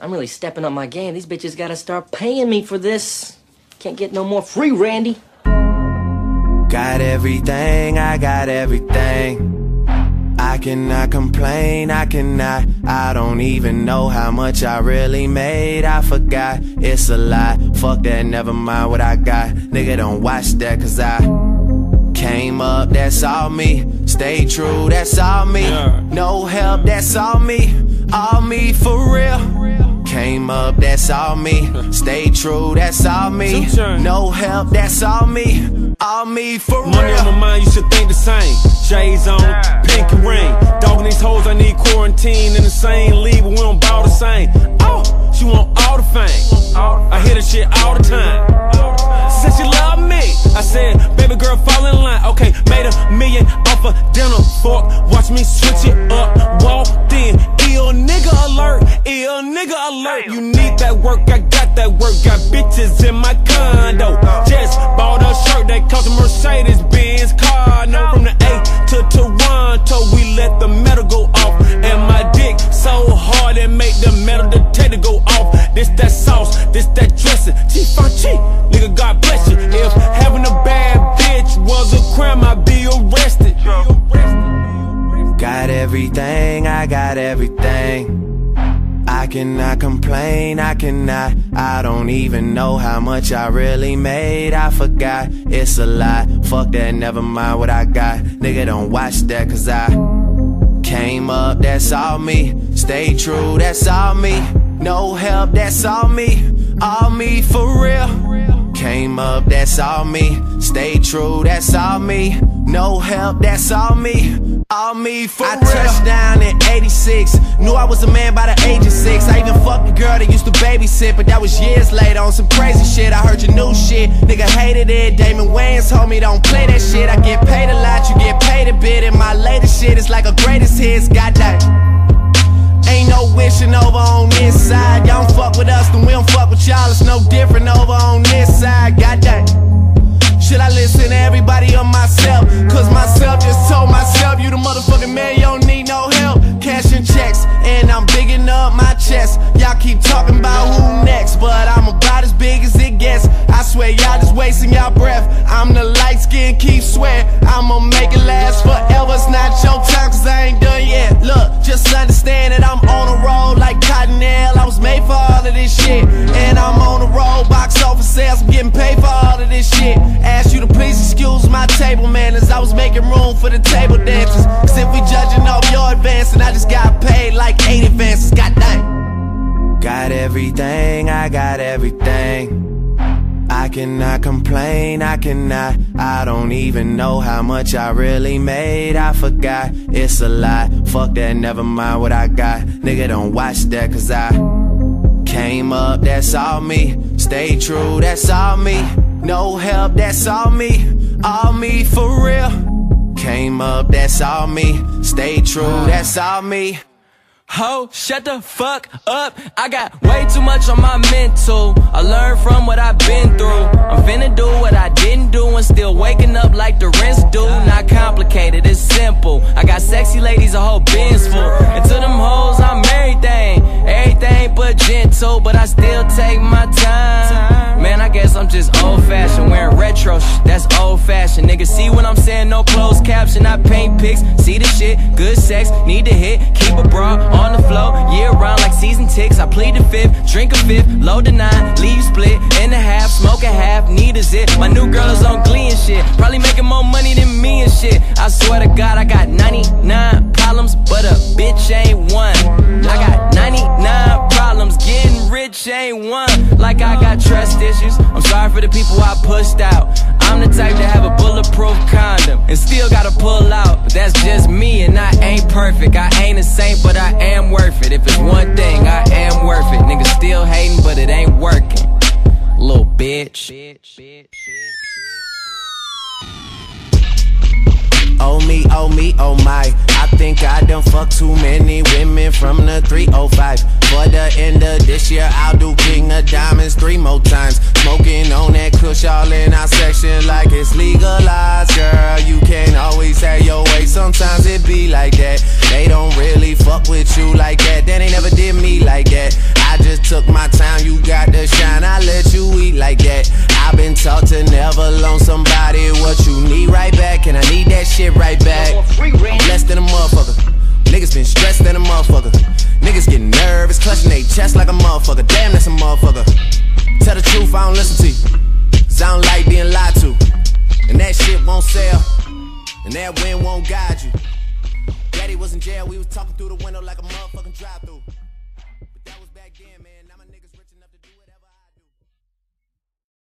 I'm really stepping up my game. These bitches gotta start paying me for this. Can't get no more free, Randy. Got everything, I got everything. I cannot complain, I cannot. I don't even know how much I really made. I forgot, it's a lie. Fuck that, never mind what I got. Nigga, don't watch that, cause I came up, that's all me. Stay true, that's all me. No help, that's all me. All me for real. Came up, that's all me. Stay true, that's all me. No help, that's all me. All me for real. Money on my mind, you should think the same. Shades on, pink and ring. Dogging these hoes, I need quarantine in the same league, but we don't bow the same. Oh, she want all the fame. I hear the shit all the time. Said she love me. I said, Got work. Got bitches in my condo. Just bought a shirt that cost a Mercedes Benz car. No, from the A to Toronto, we let the metal go off. And my dick so hard it make the metal detector go off. This that sauce, this that dressing. G-Funchi, nigga, God bless you. If having a bad bitch was a crime, I'd be arrested. Got everything, I got everything. I cannot complain, I cannot. I don't even know how much I really made. I forgot, it's a lie. Fuck that, never mind what I got. Nigga, don't watch that, cause I came up, that's all me. Stay true, that's all me. No help, that's all me. All me for real. Came up, that's all me. Stay true, that's all me. No help, that's all me. All me for I real. Touched down in 86. Knew I was a man by the age of six. I even fucked a girl that used to babysit, but that was years later on some crazy shit. I heard your new shit. Nigga hated it. Damon Wayans told me don't play that shit. I get paid a lot, you get paid a bit. And my latest shit is like a greatest hits. Goddamn. Ain't no wishing over on this side. Y'all fuck skin, keep sweat. I'ma make it last forever. It's not your time, cause I ain't done yet. Look, just understand that I'm on a roll like Cottonelle. I was made for all of this shit. And I'm on a roll, box office sales, I'm getting paid for all of this shit. Ask you to please excuse my table manners. I was making room for the table dancers. Cause if we judging off your advancing, I just got paid like eight advances. God dang. Got everything, I got everything. I cannot complain, I cannot. I don't even know how much I really made. I forgot, it's a lie. Fuck that, never mind what I got. Nigga, don't watch that, cause I came up, that's all me. Stay true, that's all me. No help, that's all me. All me for real. Came up, that's all me. Stay true, that's all me. Ho, shut the fuck up. I got way too much on my mental. I learned from what I've been through. I'm finna do what I didn't do and still waking up like the rest do. Not complicated, it's simple. I got sexy ladies, a whole bin's full. And to them hoes, I'm everything. Everything but gentle, but I still take my time. Man, I guess I'm just old fashioned. Wearing retro shit, that's old fashioned. Nigga, see what? No closed caption. I paint pics, see the shit. Good sex, need to hit. Keep a bra on the floor, year round like season ticks. I plead the fifth, drink a fifth, load the nine, leave split in a half, smoke a half, need a zip. My new girl is on Glee and shit, probably making more money than me and shit. I swear to God, I got 99 problems, but a bitch ain't one. I got 99 problems, getting rich ain't one. Like I got trust issues. I'm sorry for the people I pushed out. I'm the type a bulletproof condom and still gotta pull out. But that's just me, and I ain't perfect. I ain't a saint, but I am worth it. If it's one thing, I am worth it. Niggas still hating, but it ain't working. Little bitch. Oh me, oh me, oh my. I think I done fucked too many women from the 305. For the end of this year, I'll do King of Diamonds three more times. Smoking on that kush all in our section like it's legalized, girl. You can't always have your way, sometimes it be like that. They don't really fuck with you like that, that ain't never did me like that. I just took my time, you got to shine, I let you eat like that. I've been taught to never loan somebody what you need right back, and I need that shit right back. Chest like a motherfucker. Damn, that's a motherfucker. Tell the truth, I don't listen to you. Cause I don't like being lied to. And that shit won't sell. And that wind won't guide you. Daddy was in jail, we was talking through the window like a motherfucking drive through. But that was back then, man.